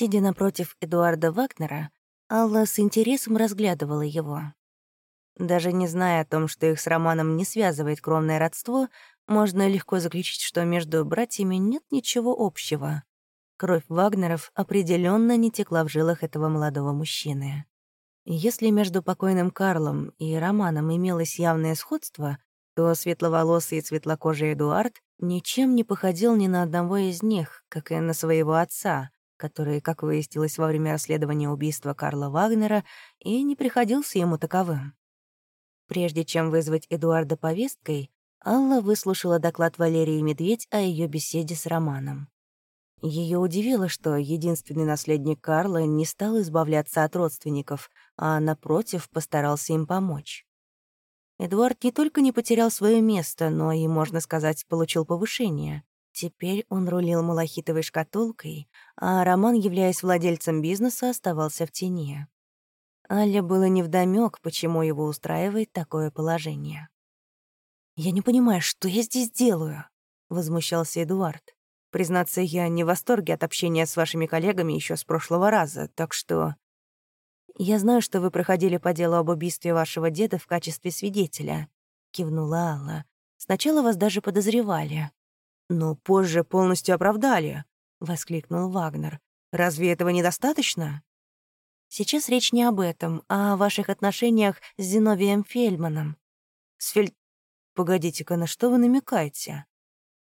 Сидя напротив Эдуарда Вагнера, Алла с интересом разглядывала его. Даже не зная о том, что их с Романом не связывает кровное родство, можно легко заключить, что между братьями нет ничего общего. Кровь Вагнеров определенно не текла в жилах этого молодого мужчины. Если между покойным Карлом и Романом имелось явное сходство, то светловолосый и светлокожий Эдуард ничем не походил ни на одного из них, как и на своего отца, который, как выяснилось во время расследования убийства Карла Вагнера, и не приходился ему таковым. Прежде чем вызвать Эдуарда повесткой, Алла выслушала доклад Валерии Медведь о ее беседе с Романом. Ее удивило, что единственный наследник Карла не стал избавляться от родственников, а, напротив, постарался им помочь. Эдуард не только не потерял свое место, но и, можно сказать, получил повышение. Теперь он рулил малахитовой шкатулкой, а Роман, являясь владельцем бизнеса, оставался в тени. Аля было невдомёк, почему его устраивает такое положение. «Я не понимаю, что я здесь делаю?» — возмущался Эдуард. «Признаться, я не в восторге от общения с вашими коллегами еще с прошлого раза, так что...» «Я знаю, что вы проходили по делу об убийстве вашего деда в качестве свидетеля», — кивнула Алла. «Сначала вас даже подозревали. «Но позже полностью оправдали», — воскликнул Вагнер. «Разве этого недостаточно?» «Сейчас речь не об этом, а о ваших отношениях с Зиновием Фельдманом». «С Фель... Погодите-ка, на что вы намекаете?»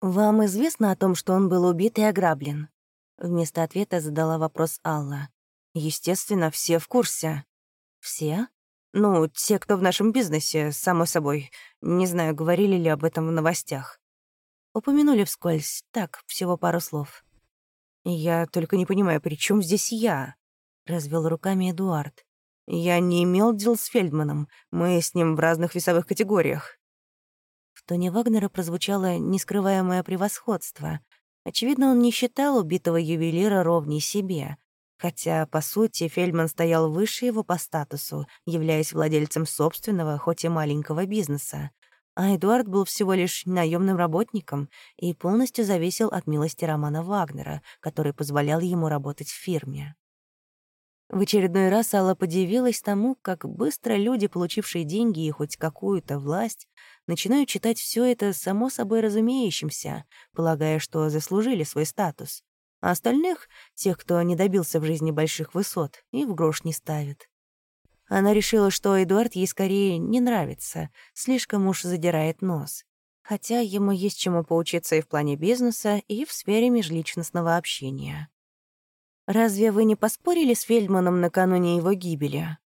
«Вам известно о том, что он был убит и ограблен?» Вместо ответа задала вопрос Алла. «Естественно, все в курсе». «Все?» «Ну, те, кто в нашем бизнесе, само собой. Не знаю, говорили ли об этом в новостях». Упомянули вскользь, так, всего пару слов. «Я только не понимаю, при чем здесь я?» — развел руками Эдуард. «Я не имел дел с Фельдманом, мы с ним в разных весовых категориях». В тоне Вагнера прозвучало нескрываемое превосходство. Очевидно, он не считал убитого ювелира ровней себе, хотя, по сути, Фельдман стоял выше его по статусу, являясь владельцем собственного, хоть и маленького бизнеса а Эдуард был всего лишь наемным работником и полностью зависел от милости Романа Вагнера, который позволял ему работать в фирме. В очередной раз Алла подивилась тому, как быстро люди, получившие деньги и хоть какую-то власть, начинают читать все это само собой разумеющимся, полагая, что заслужили свой статус. А остальных, тех, кто не добился в жизни больших высот, и в грош не ставит. Она решила, что Эдуард ей скорее не нравится, слишком уж задирает нос. Хотя ему есть чему поучиться и в плане бизнеса, и в сфере межличностного общения. «Разве вы не поспорили с Фельдманом накануне его гибели?»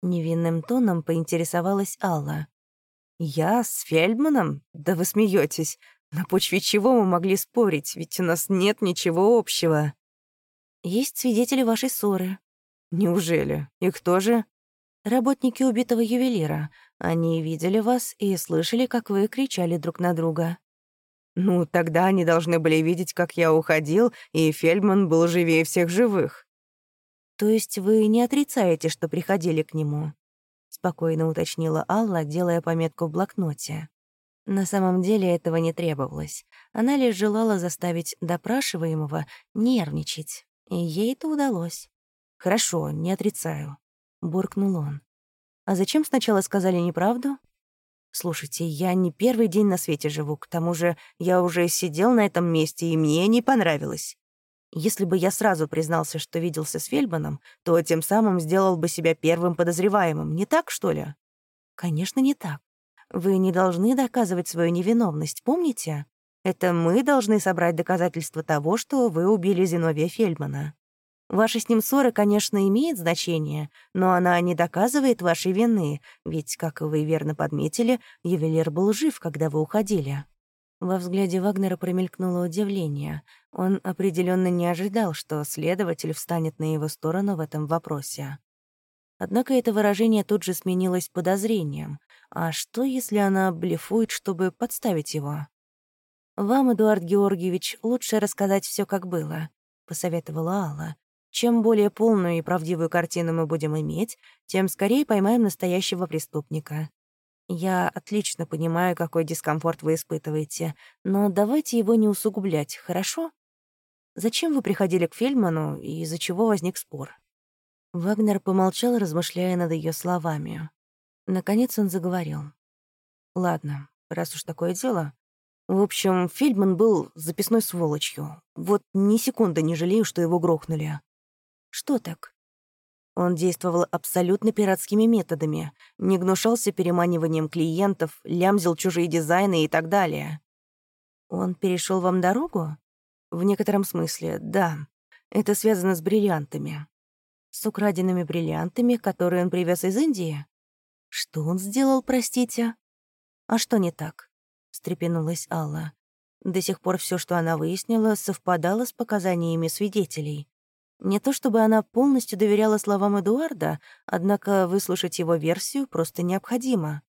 Невинным тоном поинтересовалась Алла. «Я с Фельдманом? Да вы смеетесь. На почве чего мы могли спорить, ведь у нас нет ничего общего». «Есть свидетели вашей ссоры». «Неужели? И кто же?» Работники убитого ювелира. Они видели вас и слышали, как вы кричали друг на друга. Ну, тогда они должны были видеть, как я уходил, и Фельдман был живее всех живых. То есть вы не отрицаете, что приходили к нему? Спокойно уточнила Алла, делая пометку в блокноте. На самом деле этого не требовалось. Она лишь желала заставить допрашиваемого нервничать. И ей это удалось. «Хорошо, не отрицаю. — буркнул он. «А зачем сначала сказали неправду?» «Слушайте, я не первый день на свете живу, к тому же я уже сидел на этом месте, и мне не понравилось. Если бы я сразу признался, что виделся с Фельбаном, то тем самым сделал бы себя первым подозреваемым, не так, что ли?» «Конечно, не так. Вы не должны доказывать свою невиновность, помните? Это мы должны собрать доказательства того, что вы убили Зиновия Фельдмана». Ваша с ним ссора, конечно, имеет значение, но она не доказывает вашей вины, ведь, как вы верно подметили, ювелир был жив, когда вы уходили». Во взгляде Вагнера промелькнуло удивление. Он определенно не ожидал, что следователь встанет на его сторону в этом вопросе. Однако это выражение тут же сменилось подозрением. А что, если она блефует, чтобы подставить его? «Вам, Эдуард Георгиевич, лучше рассказать все, как было», — посоветовала Алла. Чем более полную и правдивую картину мы будем иметь, тем скорее поймаем настоящего преступника. Я отлично понимаю, какой дискомфорт вы испытываете, но давайте его не усугублять, хорошо? Зачем вы приходили к Фельдману и из-за чего возник спор?» Вагнер помолчал, размышляя над ее словами. Наконец он заговорил. «Ладно, раз уж такое дело. В общем, Фельдман был записной сволочью. Вот ни секунды не жалею, что его грохнули». «Что так?» Он действовал абсолютно пиратскими методами, не гнушался переманиванием клиентов, лямзил чужие дизайны и так далее. Он перешел вам дорогу? В некотором смысле, да. Это связано с бриллиантами. С украденными бриллиантами, которые он привез из Индии? Что он сделал, простите? А что не так? встрепенулась Алла. До сих пор все, что она выяснила, совпадало с показаниями свидетелей. Не то чтобы она полностью доверяла словам Эдуарда, однако выслушать его версию просто необходимо.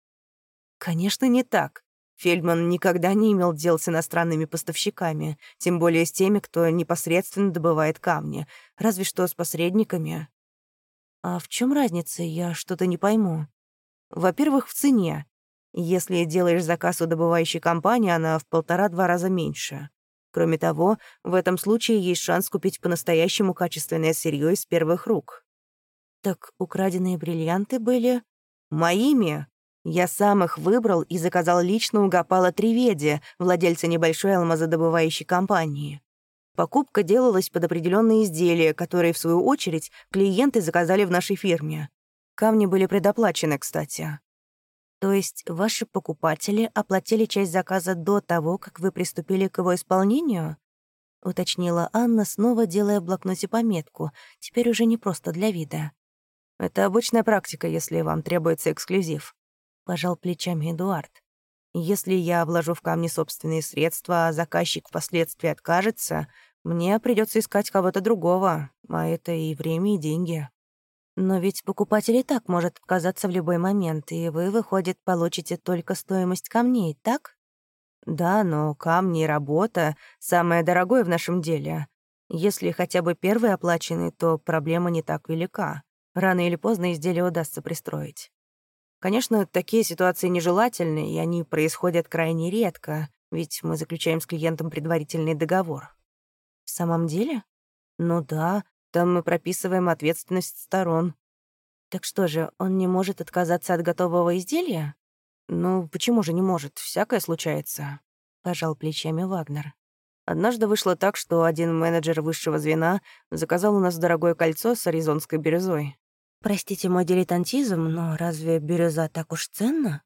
Конечно, не так. Фельдман никогда не имел дел с иностранными поставщиками, тем более с теми, кто непосредственно добывает камни, разве что с посредниками. А в чем разница, я что-то не пойму. Во-первых, в цене. Если делаешь заказ у добывающей компании, она в полтора-два раза меньше. Кроме того, в этом случае есть шанс купить по-настоящему качественное сырье из первых рук. Так украденные бриллианты были моими. Я сам их выбрал и заказал лично у Гапала Триведи, владельца небольшой алмазодобывающей компании. Покупка делалась под определенные изделия, которые, в свою очередь, клиенты заказали в нашей фирме. Камни были предоплачены, кстати. То есть ваши покупатели оплатили часть заказа до того, как вы приступили к его исполнению? Уточнила Анна, снова делая в блокноте пометку, теперь уже не просто для вида. Это обычная практика, если вам требуется эксклюзив. Пожал плечами Эдуард. Если я вложу в камни собственные средства, а заказчик впоследствии откажется, мне придется искать кого-то другого, а это и время, и деньги. Но ведь покупатель и так может отказаться в любой момент, и вы, выходит, получите только стоимость камней, так? Да, но камни и работа — самое дорогое в нашем деле. Если хотя бы первые оплачены, то проблема не так велика. Рано или поздно изделие удастся пристроить. Конечно, такие ситуации нежелательны, и они происходят крайне редко, ведь мы заключаем с клиентом предварительный договор. В самом деле? Ну да, там мы прописываем ответственность сторон. Так что же, он не может отказаться от готового изделия? Ну, почему же не может? Всякое случается. Пожал плечами Вагнер. Однажды вышло так, что один менеджер высшего звена заказал у нас дорогое кольцо с аризонской бирюзой. Простите мой дилетантизм, но разве бирюза так уж ценна?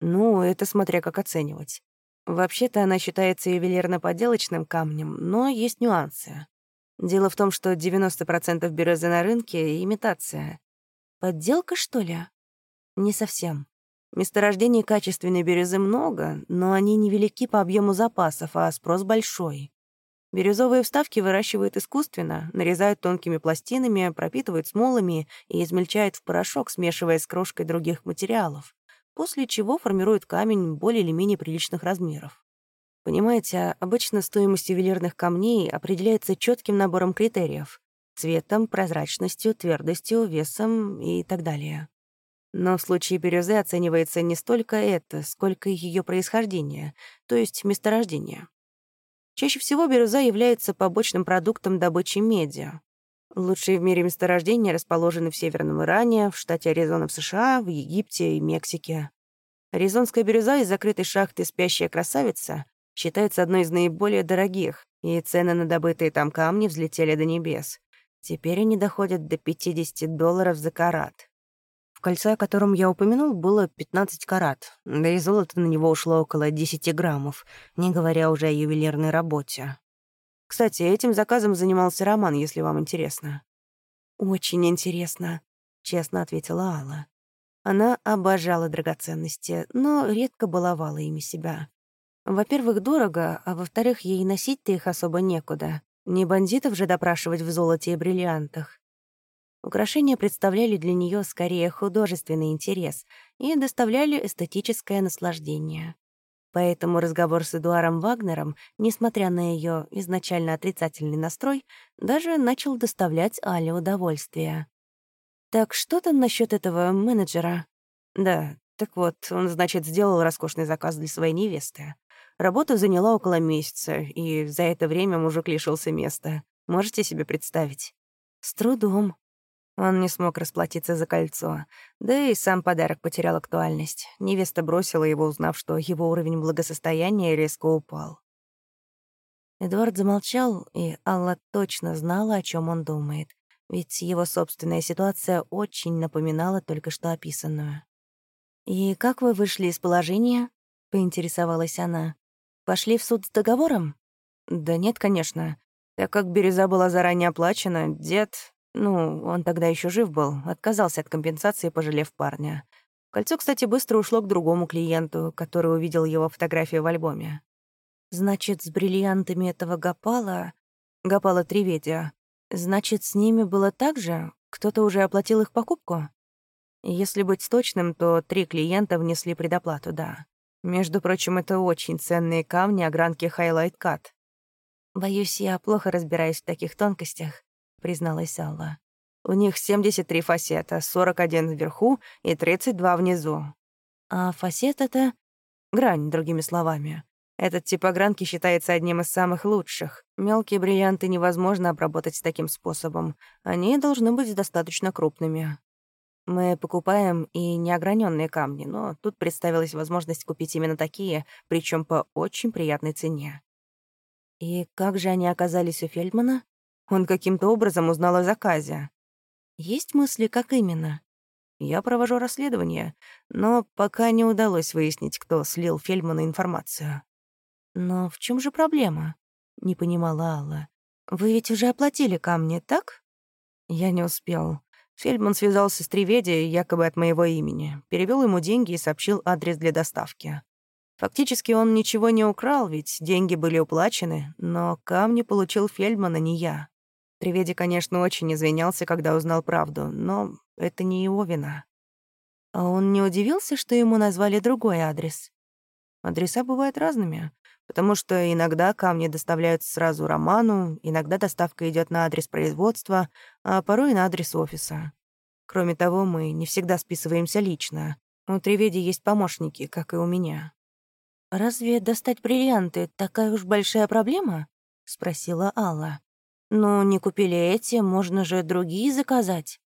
Ну, это смотря как оценивать. Вообще-то она считается ювелирно-поделочным камнем, но есть нюансы. Дело в том, что 90% бирюзы на рынке — имитация. Подделка, что ли? Не совсем. Месторождений качественной бирюзы много, но они невелики по объему запасов, а спрос большой. Бирюзовые вставки выращивают искусственно, нарезают тонкими пластинами, пропитывают смолами и измельчают в порошок, смешивая с крошкой других материалов, после чего формируют камень более или менее приличных размеров. Понимаете, обычно стоимость ювелирных камней определяется четким набором критериев — цветом, прозрачностью, твердостью, весом и так далее. Но в случае бирюзы оценивается не столько это, сколько ее происхождение, то есть месторождение. Чаще всего бирюза является побочным продуктом добычи меди. Лучшие в мире месторождения расположены в Северном Иране, в штате Аризона в США, в Египте и Мексике. Аризонская бирюза из закрытой шахты «Спящая красавица» Считается одной из наиболее дорогих, и цены на добытые там камни взлетели до небес. Теперь они доходят до 50 долларов за карат. В кольце, о котором я упомянул, было 15 карат, да и золото на него ушло около 10 граммов, не говоря уже о ювелирной работе. Кстати, этим заказом занимался Роман, если вам интересно. «Очень интересно», — честно ответила Алла. Она обожала драгоценности, но редко баловала ими себя. Во-первых, дорого, а во-вторых, ей носить-то их особо некуда. Не бандитов же допрашивать в золоте и бриллиантах. Украшения представляли для нее скорее художественный интерес и доставляли эстетическое наслаждение. Поэтому разговор с Эдуаром Вагнером, несмотря на ее изначально отрицательный настрой, даже начал доставлять Але удовольствие. «Так что там насчет этого менеджера?» «Да, так вот, он, значит, сделал роскошный заказ для своей невесты. Работа заняла около месяца, и за это время мужик лишился места. Можете себе представить? С трудом. Он не смог расплатиться за кольцо. Да и сам подарок потерял актуальность. Невеста бросила его, узнав, что его уровень благосостояния резко упал. Эдуард замолчал, и Алла точно знала, о чем он думает, ведь его собственная ситуация очень напоминала только что описанную. «И как вы вышли из положения?» — поинтересовалась она. «Пошли в суд с договором?» «Да нет, конечно. Так как бирюза была заранее оплачена, дед, ну, он тогда еще жив был, отказался от компенсации, пожалев парня. Кольцо, кстати, быстро ушло к другому клиенту, который увидел его фотографию в альбоме. Значит, с бриллиантами этого Гапала... Гапала Триведия. Значит, с ними было так же? Кто-то уже оплатил их покупку? Если быть точным, то три клиента внесли предоплату, да. Между прочим, это очень ценные камни огранки Highlight Cut. «Боюсь, я плохо разбираюсь в таких тонкостях», — призналась Алла. «У них 73 фасета, 41 вверху и 32 внизу». «А фасет — это...» «Грань, другими словами. Этот тип огранки считается одним из самых лучших. Мелкие бриллианты невозможно обработать таким способом. Они должны быть достаточно крупными. Мы покупаем и неограненные камни, но тут представилась возможность купить именно такие, причем по очень приятной цене. И как же они оказались у Фельдмана? Он каким-то образом узнал о заказе. Есть мысли, как именно? Я провожу расследование, но пока не удалось выяснить, кто слил Фельдману информацию. «Но в чем же проблема?» — не понимала Алла. «Вы ведь уже оплатили камни, так?» Я не успел. Фельдман связался с Треведи якобы от моего имени, перевел ему деньги и сообщил адрес для доставки. Фактически он ничего не украл, ведь деньги были уплачены, но камни получил Фельдман, а не я. Треведи, конечно, очень извинялся, когда узнал правду, но это не его вина. А он не удивился, что ему назвали другой адрес? Адреса бывают разными потому что иногда камни доставляются сразу Роману, иногда доставка идет на адрес производства, а порой на адрес офиса. Кроме того, мы не всегда списываемся лично. У Треведи есть помощники, как и у меня. «Разве достать бриллианты — такая уж большая проблема?» — спросила Алла. «Ну, не купили эти, можно же другие заказать».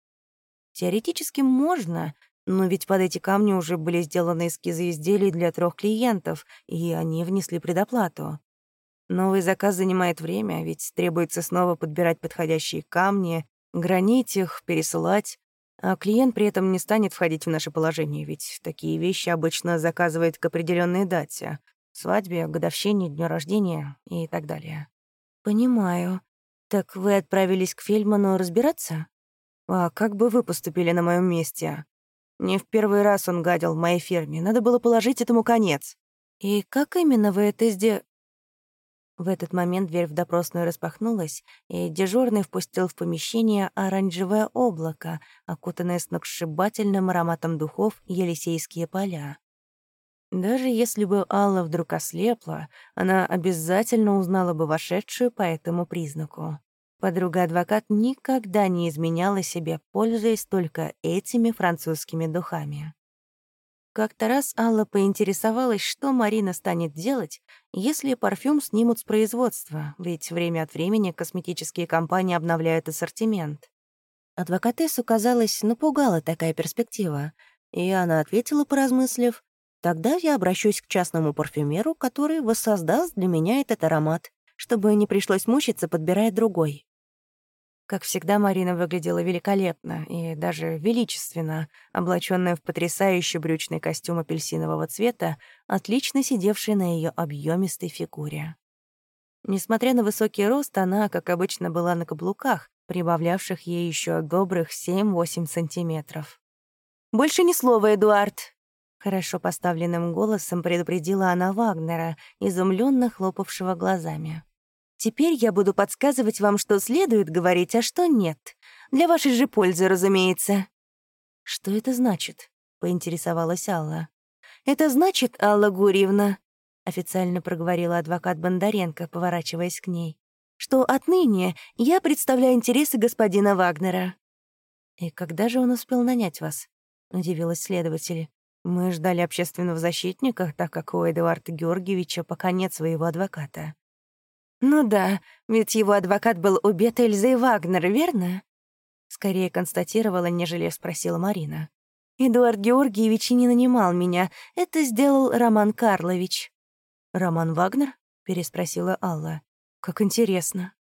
«Теоретически можно, но ведь под эти камни уже были сделаны эскизы изделий для трех клиентов, и они внесли предоплату. Новый заказ занимает время, ведь требуется снова подбирать подходящие камни, гранить их, пересылать. А клиент при этом не станет входить в наше положение, ведь такие вещи обычно заказывает к определенной дате — свадьбе, годовщине, дню рождения и так далее. «Понимаю. Так вы отправились к Фельдману разбираться?» «А как бы вы поступили на моем месте?» Не в первый раз он гадил в моей ферме. Надо было положить этому конец. И как именно вы это сделали? В этот момент дверь в допросную распахнулась, и дежурный впустил в помещение оранжевое облако, окутанное сногсшибательным ароматом духов Елисейские поля. Даже если бы Алла вдруг ослепла, она обязательно узнала бы вошедшую по этому признаку. Подруга-адвокат никогда не изменяла себе, пользуясь только этими французскими духами. Как-то раз Алла поинтересовалась, что Марина станет делать, если парфюм снимут с производства, ведь время от времени косметические компании обновляют ассортимент. Адвокатессу, казалось, напугала такая перспектива, и она ответила, поразмыслив, «Тогда я обращусь к частному парфюмеру, который воссоздаст для меня этот аромат, чтобы не пришлось мучиться, подбирая другой». Как всегда, Марина выглядела великолепно и даже величественно, облаченная в потрясающий брючный костюм апельсинового цвета, отлично сидевший на ее объемистой фигуре. Несмотря на высокий рост, она, как обычно, была на каблуках, прибавлявших ей еще добрых 7-8 сантиметров. «Больше ни слова, Эдуард!» Хорошо поставленным голосом предупредила она Вагнера, изумленно хлопавшего глазами. Теперь я буду подсказывать вам, что следует говорить, а что нет. Для вашей же пользы, разумеется». «Что это значит?» — поинтересовалась Алла. «Это значит, Алла Гурьевна», — официально проговорила адвокат Бондаренко, поворачиваясь к ней, «что отныне я представляю интересы господина Вагнера». «И когда же он успел нанять вас?» — удивилась следователь. Мы ждали общественного защитника, так как у Эдуарда Георгиевича пока нет своего адвоката. Ну да, ведь его адвокат был убит Эльзой Вагнер, верно? Скорее констатировала, нежели спросила Марина. Эдуард Георгиевич не нанимал меня, это сделал Роман Карлович. «Роман Вагнер?» — переспросила Алла. «Как интересно».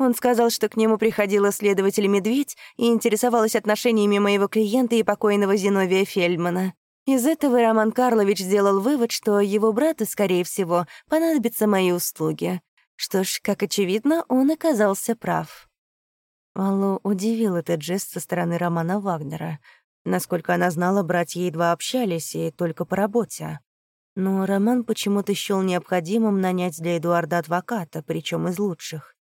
Он сказал, что к нему приходила следователь Медведь и интересовалась отношениями моего клиента и покойного Зиновия Фельдмана. Из этого Роман Карлович сделал вывод, что его брату, скорее всего, понадобятся мои услуги. Что ж, как очевидно, он оказался прав. Аллу удивил этот жест со стороны Романа Вагнера. Насколько она знала, братья едва общались, и только по работе. Но Роман почему-то счёл необходимым нанять для Эдуарда адвоката, причем из лучших.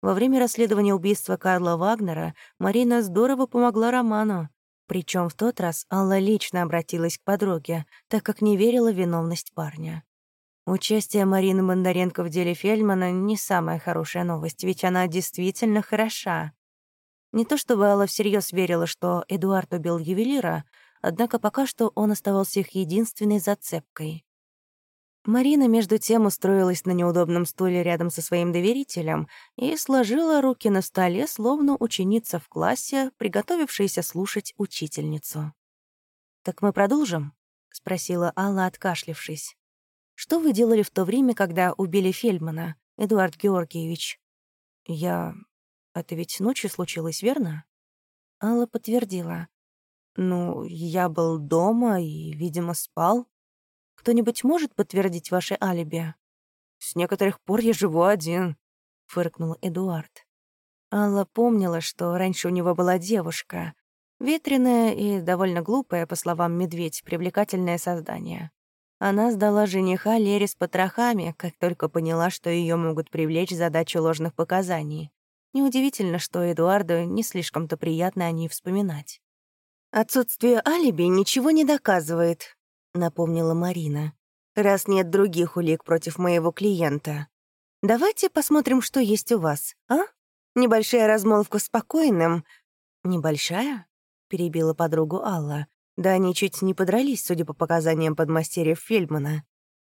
Во время расследования убийства Карла Вагнера Марина здорово помогла Роману, причем в тот раз Алла лично обратилась к подруге, так как не верила в виновность парня. Участие Марины Бондаренко в деле Фельдмана — не самая хорошая новость, ведь она действительно хороша. Не то чтобы Алла всерьез верила, что Эдуард убил ювелира, однако пока что он оставался их единственной зацепкой. Марина, между тем, устроилась на неудобном стуле рядом со своим доверителем и сложила руки на столе, словно ученица в классе, приготовившаяся слушать учительницу. «Так мы продолжим?» — спросила Алла, откашлившись. «Что вы делали в то время, когда убили Фельдмана, Эдуард Георгиевич?» «Я... Это ведь ночью случилось, верно?» Алла подтвердила. «Ну, я был дома и, видимо, спал». Кто-нибудь может подтвердить ваше алиби?» «С некоторых пор я живу один», — фыркнул Эдуард. Алла помнила, что раньше у него была девушка. Ветреная и довольно глупая, по словам медведь, привлекательное создание. Она сдала жениха Лере с потрохами, как только поняла, что ее могут привлечь задачу ложных показаний. Неудивительно, что Эдуарду не слишком-то приятно о ней вспоминать. «Отсутствие алиби ничего не доказывает», — напомнила Марина. «Раз нет других улик против моего клиента. Давайте посмотрим, что есть у вас, а? Небольшая размолвка с покойным...» «Небольшая?» — перебила подругу Алла. «Да они чуть не подрались, судя по показаниям подмастерьев Фельдмана».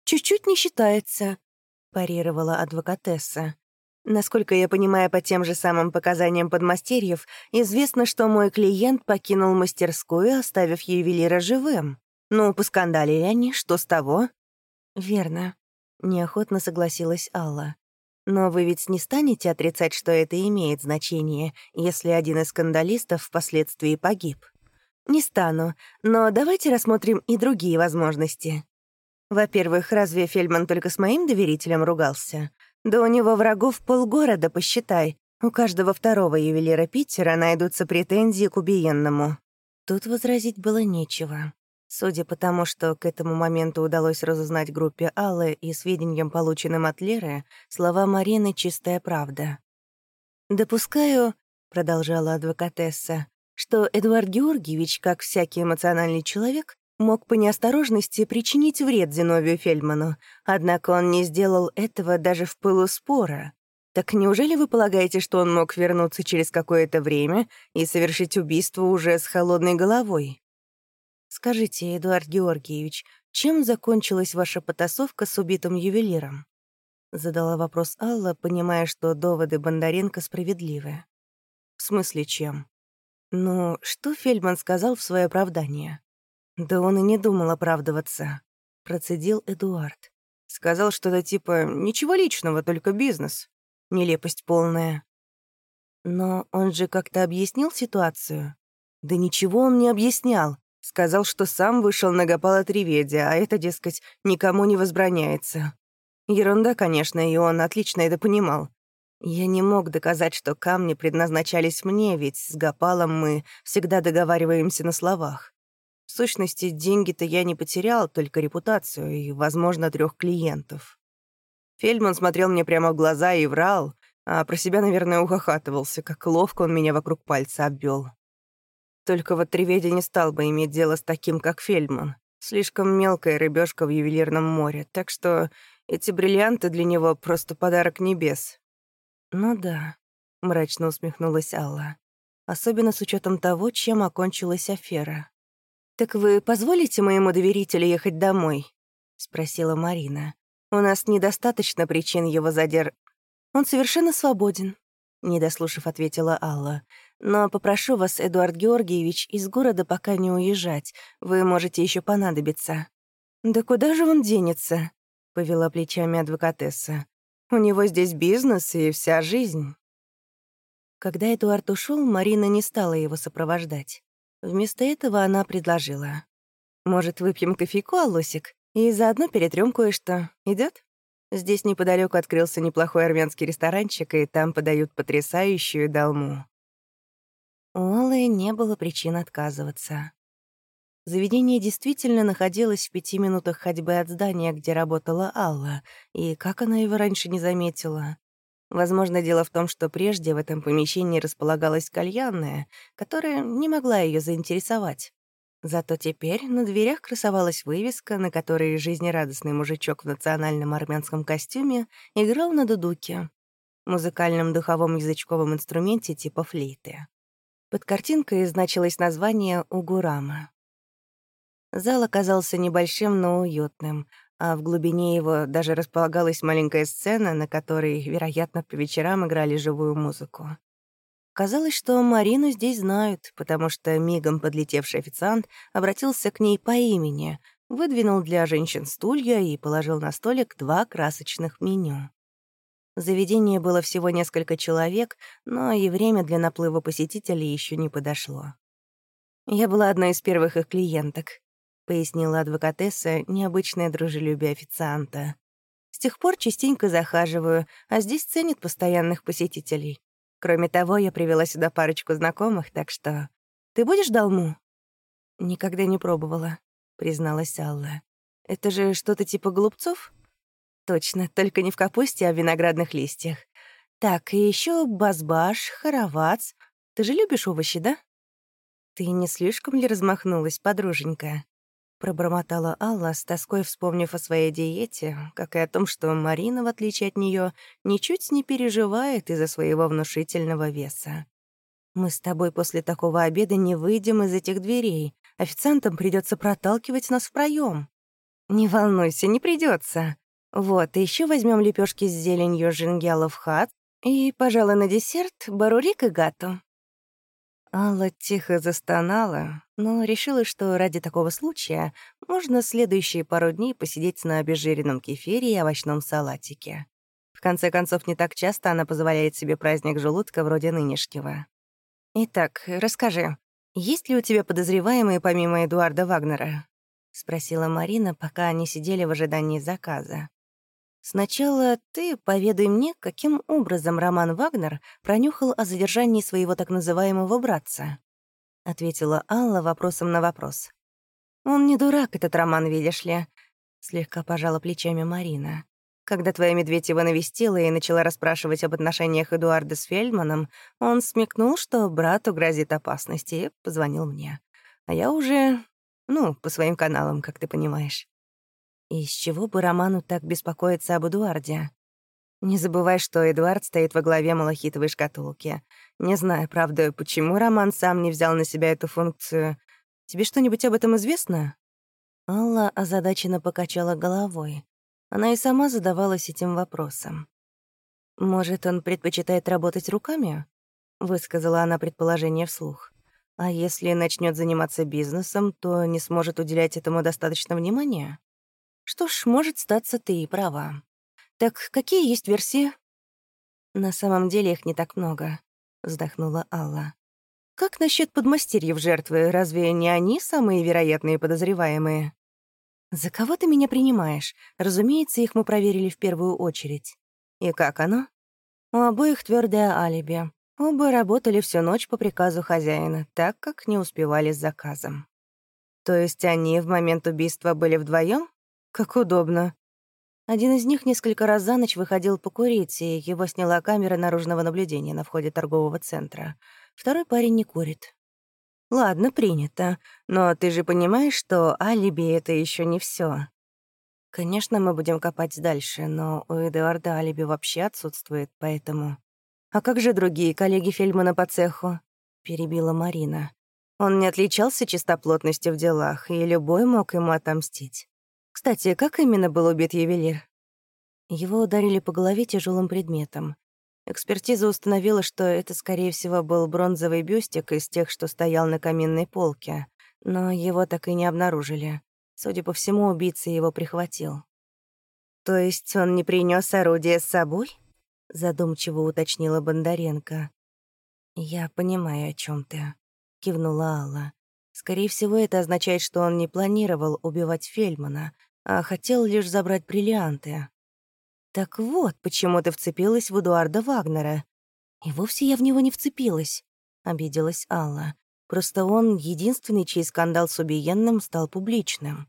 «Чуть-чуть не считается», — парировала адвокатесса. Насколько я понимаю, по тем же самым показаниям подмастерьев, известно, что мой клиент покинул мастерскую, оставив ювелира живым. «Ну, поскандалили они, что с того?» «Верно», — неохотно согласилась Алла. «Но вы ведь не станете отрицать, что это имеет значение, если один из скандалистов впоследствии погиб?» «Не стану, но давайте рассмотрим и другие возможности. Во-первых, разве Фельдман только с моим доверителем ругался? Да у него врагов полгорода, посчитай. У каждого второго ювелира Питера найдутся претензии к убиенному». Тут возразить было нечего. Судя по тому, что к этому моменту удалось разузнать группе Аллы и сведениям, полученным от Леры, слова Марины — чистая правда. «Допускаю», — продолжала адвокатесса, что Эдуард Георгиевич, как всякий эмоциональный человек, мог по неосторожности причинить вред Зиновию Фельдману, однако он не сделал этого даже в пылу спора. Так неужели вы полагаете, что он мог вернуться через какое-то время и совершить убийство уже с холодной головой? «Скажите, Эдуард Георгиевич, чем закончилась ваша потасовка с убитым ювелиром?» Задала вопрос Алла, понимая, что доводы Бондаренко справедливы. «В смысле, чем?» «Ну, что Фельдман сказал в свое оправдание?» «Да он и не думал оправдываться», — процедил Эдуард. «Сказал что-то типа «ничего личного, только бизнес». Нелепость полная. Но он же как-то объяснил ситуацию? Да ничего он не объяснял. Сказал, что сам вышел на Гопала Треведя, а это, дескать, никому не возбраняется. Ерунда, конечно, и он отлично это понимал. Я не мог доказать, что камни предназначались мне, ведь с Гопалом мы всегда договариваемся на словах. В сущности, деньги-то я не потерял, только репутацию и, возможно, трех клиентов. Фельдман смотрел мне прямо в глаза и врал, а про себя, наверное, ухахатывался, как ловко он меня вокруг пальца обвел. Только вот Треведи не стал бы иметь дело с таким, как Фельдман. Слишком мелкая рыбешка в ювелирном море, так что эти бриллианты для него просто подарок небес. «Ну да», — мрачно усмехнулась Алла. «Особенно с учетом того, чем окончилась афера». «Так вы позволите моему доверителю ехать домой?» — спросила Марина. «У нас недостаточно причин его задер...» «Он совершенно свободен», — не дослушав, ответила Алла. «Но попрошу вас, Эдуард Георгиевич, из города пока не уезжать. Вы можете еще понадобиться». «Да куда же он денется?» — повела плечами адвокатесса. «У него здесь бизнес и вся жизнь». Когда Эдуард ушел, Марина не стала его сопровождать. Вместо этого она предложила. «Может, выпьем кофейку, Алосик, и заодно перетрем кое-что. Идет? Здесь неподалеку открылся неплохой армянский ресторанчик, и там подают потрясающую долму». У Аллы не было причин отказываться. Заведение действительно находилось в пяти минутах ходьбы от здания, где работала Алла, и как она его раньше не заметила. Возможно, дело в том, что прежде в этом помещении располагалась кальянная, которая не могла ее заинтересовать. Зато теперь на дверях красовалась вывеска, на которой жизнерадостный мужичок в национальном армянском костюме играл на дудуке, музыкальном духовом язычковом инструменте типа флейты. Под картинкой значилось название «Угурама». Зал оказался небольшим, но уютным, а в глубине его даже располагалась маленькая сцена, на которой, вероятно, по вечерам играли живую музыку. Казалось, что Марину здесь знают, потому что мигом подлетевший официант обратился к ней по имени, выдвинул для женщин стулья и положил на столик два красочных меню. Заведение было всего несколько человек, но и время для наплыва посетителей еще не подошло. Я была одной из первых их клиенток пояснила адвокатесса необычное дружелюбие официанта. «С тех пор частенько захаживаю, а здесь ценят постоянных посетителей. Кроме того, я привела сюда парочку знакомых, так что... Ты будешь долму?» «Никогда не пробовала», — призналась Алла. «Это же что-то типа голубцов?» «Точно, только не в капусте, а в виноградных листьях. Так, и еще базбаш, харовац. Ты же любишь овощи, да?» «Ты не слишком ли размахнулась, подруженька?» Пробормотала Алла, с тоской вспомнив о своей диете, как и о том, что Марина, в отличие от нее, ничуть не переживает из-за своего внушительного веса. «Мы с тобой после такого обеда не выйдем из этих дверей. Официантам придется проталкивать нас в проем. «Не волнуйся, не придется. Вот, и еще возьмем лепешки с зеленью жингялов хат и, пожалуй, на десерт барурик и гату». Алла тихо застонала, но решила, что ради такого случая можно следующие пару дней посидеть на обезжиренном кефире и овощном салатике. В конце концов, не так часто она позволяет себе праздник желудка вроде нынешнего. «Итак, расскажи, есть ли у тебя подозреваемые помимо Эдуарда Вагнера?» — спросила Марина, пока они сидели в ожидании заказа. Сначала ты поведай мне, каким образом Роман Вагнер пронюхал о задержании своего так называемого братца. Ответила Алла вопросом на вопрос. Он не дурак, этот Роман, видишь ли. Слегка пожала плечами Марина. Когда твоя медведь его навестила и начала расспрашивать об отношениях Эдуарда с Фельдманом, он смекнул, что брату грозит опасность, и позвонил мне. А я уже, ну, по своим каналам, как ты понимаешь. И с чего бы Роману так беспокоиться об Эдуарде? Не забывай, что Эдуард стоит во главе малахитовой шкатулки. Не знаю, правда, почему Роман сам не взял на себя эту функцию. Тебе что-нибудь об этом известно?» Алла озадаченно покачала головой. Она и сама задавалась этим вопросом. «Может, он предпочитает работать руками?» — высказала она предположение вслух. «А если начнет заниматься бизнесом, то не сможет уделять этому достаточно внимания?» Что ж, может статься ты и права. Так какие есть версии? На самом деле их не так много, вздохнула Алла. Как насчет подмастерьев жертвы? Разве не они самые вероятные подозреваемые? За кого ты меня принимаешь? Разумеется, их мы проверили в первую очередь. И как оно? У обоих твердое алиби. Оба работали всю ночь по приказу хозяина, так как не успевали с заказом. То есть они в момент убийства были вдвоем? Как удобно. Один из них несколько раз за ночь выходил покурить, и его сняла камера наружного наблюдения на входе торгового центра. Второй парень не курит. Ладно, принято. Но ты же понимаешь, что алиби — это еще не все. Конечно, мы будем копать дальше, но у Эдуарда алиби вообще отсутствует, поэтому... А как же другие коллеги Фельмана по цеху? Перебила Марина. Он не отличался чистоплотностью в делах, и любой мог ему отомстить. Кстати, как именно был убит ювелир? Его ударили по голове тяжелым предметом. Экспертиза установила, что это, скорее всего, был бронзовый бюстик из тех, что стоял на каминной полке, но его так и не обнаружили. Судя по всему, убийца его прихватил. «То есть он не принес орудие с собой?» — задумчиво уточнила Бондаренко. «Я понимаю, о чем ты», — кивнула Алла. «Скорее всего, это означает, что он не планировал убивать Фельмана, а хотел лишь забрать бриллианты. Так вот, почему ты вцепилась в Эдуарда Вагнера. И вовсе я в него не вцепилась, — обиделась Алла. Просто он единственный, чей скандал с убиенным стал публичным.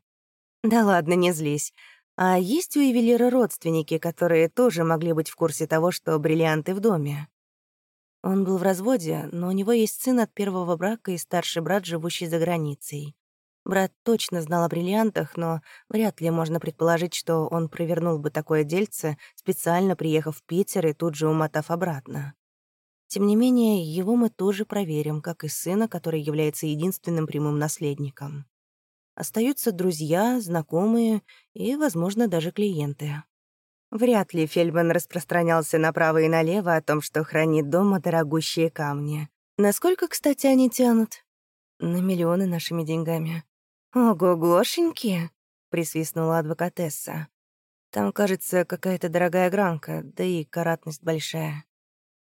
Да ладно, не злись. А есть у ювелира родственники, которые тоже могли быть в курсе того, что бриллианты в доме? Он был в разводе, но у него есть сын от первого брака и старший брат, живущий за границей. Брат точно знал о бриллиантах, но вряд ли можно предположить, что он провернул бы такое дельце, специально приехав в Питер и тут же умотав обратно. Тем не менее, его мы тоже проверим, как и сына, который является единственным прямым наследником. Остаются друзья, знакомые и, возможно, даже клиенты. Вряд ли Фельдман распространялся направо и налево о том, что хранит дома дорогущие камни. Насколько, кстати, они тянут? На миллионы нашими деньгами. «Ого-гошеньки!» — присвистнула адвокатесса. «Там, кажется, какая-то дорогая гранка, да и каратность большая.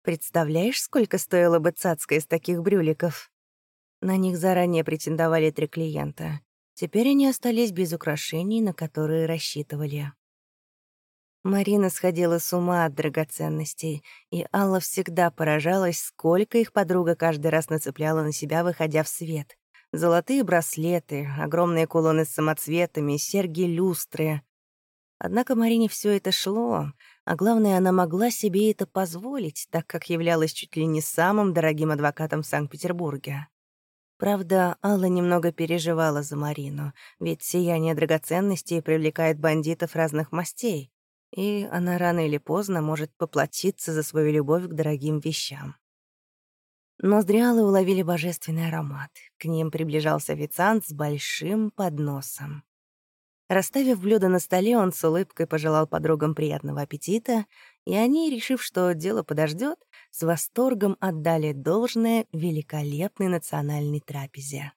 Представляешь, сколько стоила бы цацка из таких брюликов?» На них заранее претендовали три клиента. Теперь они остались без украшений, на которые рассчитывали. Марина сходила с ума от драгоценностей, и Алла всегда поражалась, сколько их подруга каждый раз нацепляла на себя, выходя в свет. Золотые браслеты, огромные кулоны с самоцветами, серьги-люстры. Однако Марине все это шло, а главное, она могла себе это позволить, так как являлась чуть ли не самым дорогим адвокатом в Санкт-Петербурге. Правда, Алла немного переживала за Марину, ведь сияние драгоценностей привлекает бандитов разных мастей, и она рано или поздно может поплатиться за свою любовь к дорогим вещам. Ноздри уловили божественный аромат. К ним приближался официант с большим подносом. Расставив блюдо на столе, он с улыбкой пожелал подругам приятного аппетита, и они, решив, что дело подождет, с восторгом отдали должное великолепной национальной трапезе.